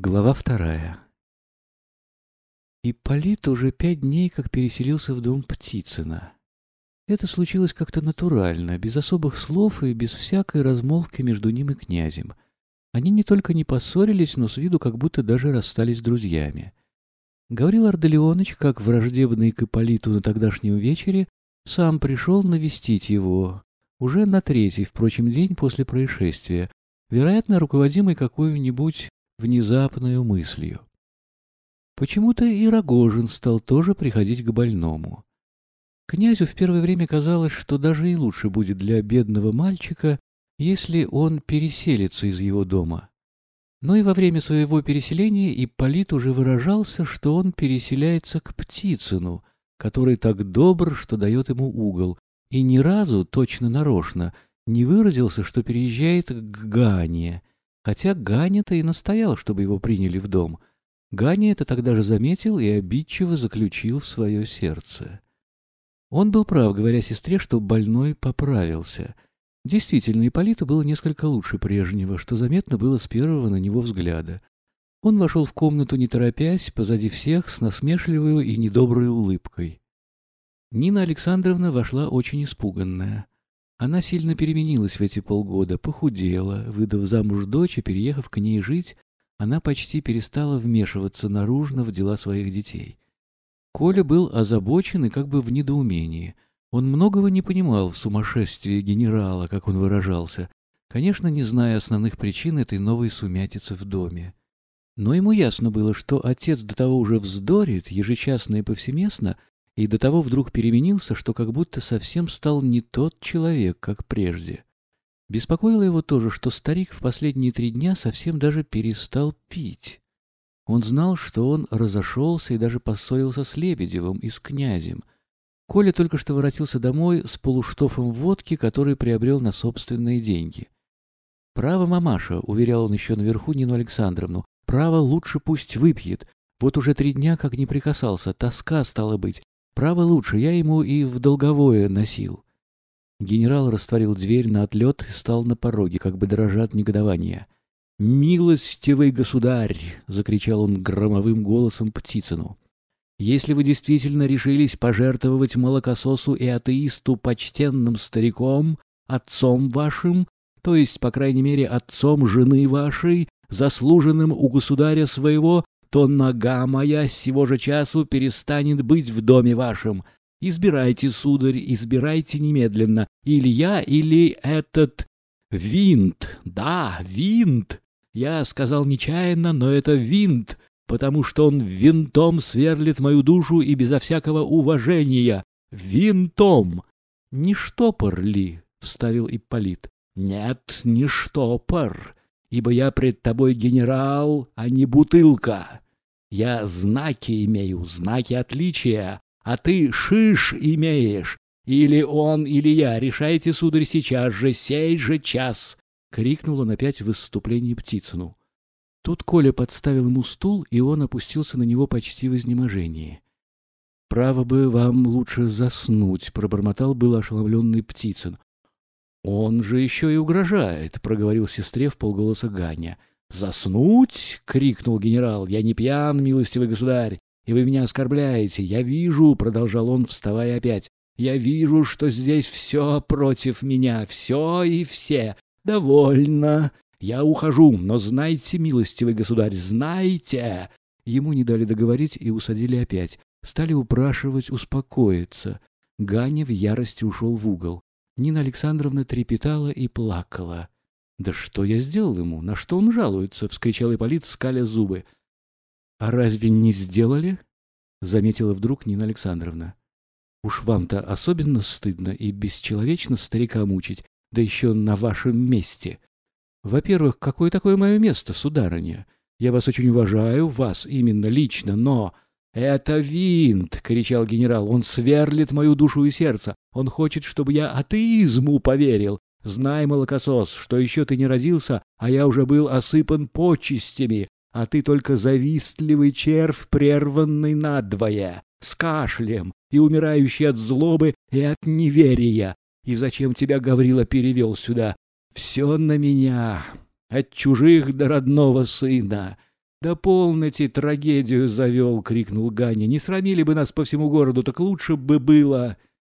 Глава вторая. Ипполит уже пять дней как переселился в дом Птицына. Это случилось как-то натурально, без особых слов и без всякой размолвки между ним и князем. Они не только не поссорились, но с виду как будто даже расстались друзьями. Говорил Арделеоныч, как враждебный к Ипполиту на тогдашнем вечере, сам пришел навестить его, уже на третий, впрочем, день после происшествия, вероятно, руководимый какой-нибудь внезапную мыслью. Почему-то и Рогожин стал тоже приходить к больному. Князю в первое время казалось, что даже и лучше будет для бедного мальчика, если он переселится из его дома. Но и во время своего переселения Ипполит уже выражался, что он переселяется к Птицыну, который так добр, что дает ему угол, и ни разу, точно нарочно, не выразился, что переезжает к Гане, Хотя Ганя-то и настоял, чтобы его приняли в дом. Ганя это тогда же заметил и обидчиво заключил в свое сердце. Он был прав, говоря сестре, что больной поправился. Действительно, Ипполиту было несколько лучше прежнего, что заметно было с первого на него взгляда. Он вошел в комнату, не торопясь, позади всех, с насмешливой и недоброй улыбкой. Нина Александровна вошла очень испуганная. Она сильно переменилась в эти полгода, похудела, выдав замуж дочь и переехав к ней жить, она почти перестала вмешиваться наружно в дела своих детей. Коля был озабочен и как бы в недоумении. Он многого не понимал в сумасшествии генерала, как он выражался, конечно, не зная основных причин этой новой сумятицы в доме. Но ему ясно было, что отец до того уже вздорит, ежечасно и повсеместно, и до того вдруг переменился, что как будто совсем стал не тот человек, как прежде. Беспокоило его тоже, что старик в последние три дня совсем даже перестал пить. Он знал, что он разошелся и даже поссорился с Лебедевым и с князем. Коля только что воротился домой с полуштофом водки, который приобрел на собственные деньги. «Право, мамаша», — уверял он еще наверху Нину Александровну, — «право лучше пусть выпьет. Вот уже три дня как не прикасался, тоска стала быть, Право лучше, я ему и в долговое носил. Генерал растворил дверь на отлет и стал на пороге, как бы дрожа от негодования. «Милостивый государь!» — закричал он громовым голосом Птицыну. «Если вы действительно решились пожертвовать молокососу и атеисту почтенным стариком, отцом вашим, то есть, по крайней мере, отцом жены вашей, заслуженным у государя своего, то нога моя сего же часу перестанет быть в доме вашем. Избирайте, сударь, избирайте немедленно. Или я, или этот винт. Да, винт. Я сказал нечаянно, но это винт, потому что он винтом сверлит мою душу и безо всякого уважения. Винтом. Не штопор ли? — вставил Ипполит. — Нет, не штопор ибо я пред тобой генерал, а не бутылка. Я знаки имею, знаки отличия, а ты шиш имеешь. Или он, или я, решайте, сударь, сейчас же, сей же час!» — крикнул он опять в выступлении Птицыну. Тут Коля подставил ему стул, и он опустился на него почти в изнеможении. «Право бы вам лучше заснуть», — пробормотал был ошеломленный Птицын. «Он же еще и угрожает», — проговорил сестре в полголоса Ганя. «Заснуть?» — крикнул генерал. «Я не пьян, милостивый государь, и вы меня оскорбляете. Я вижу», — продолжал он, вставая опять, «я вижу, что здесь все против меня, все и все. Довольно. Я ухожу, но знайте, милостивый государь, знайте!» Ему не дали договорить и усадили опять. Стали упрашивать успокоиться. Ганя в ярости ушел в угол. Нина Александровна трепетала и плакала. «Да что я сделал ему? На что он жалуется?» — вскричал Ипполит, скаля зубы. «А разве не сделали?» — заметила вдруг Нина Александровна. «Уж вам-то особенно стыдно и бесчеловечно старика мучить, да еще на вашем месте. Во-первых, какое такое мое место, сударыня? Я вас очень уважаю, вас именно лично, но...» «Это винт!» — кричал генерал. «Он сверлит мою душу и сердце. Он хочет, чтобы я атеизму поверил. Знай, молокосос, что еще ты не родился, а я уже был осыпан почестями, а ты только завистливый червь, прерванный надвое, с кашлем и умирающий от злобы и от неверия. И зачем тебя Гаврила перевел сюда? Все на меня, от чужих до родного сына. «Да полноте трагедию завел!» — крикнул Ганя. «Не срамили бы нас по всему городу, так лучше бы было!»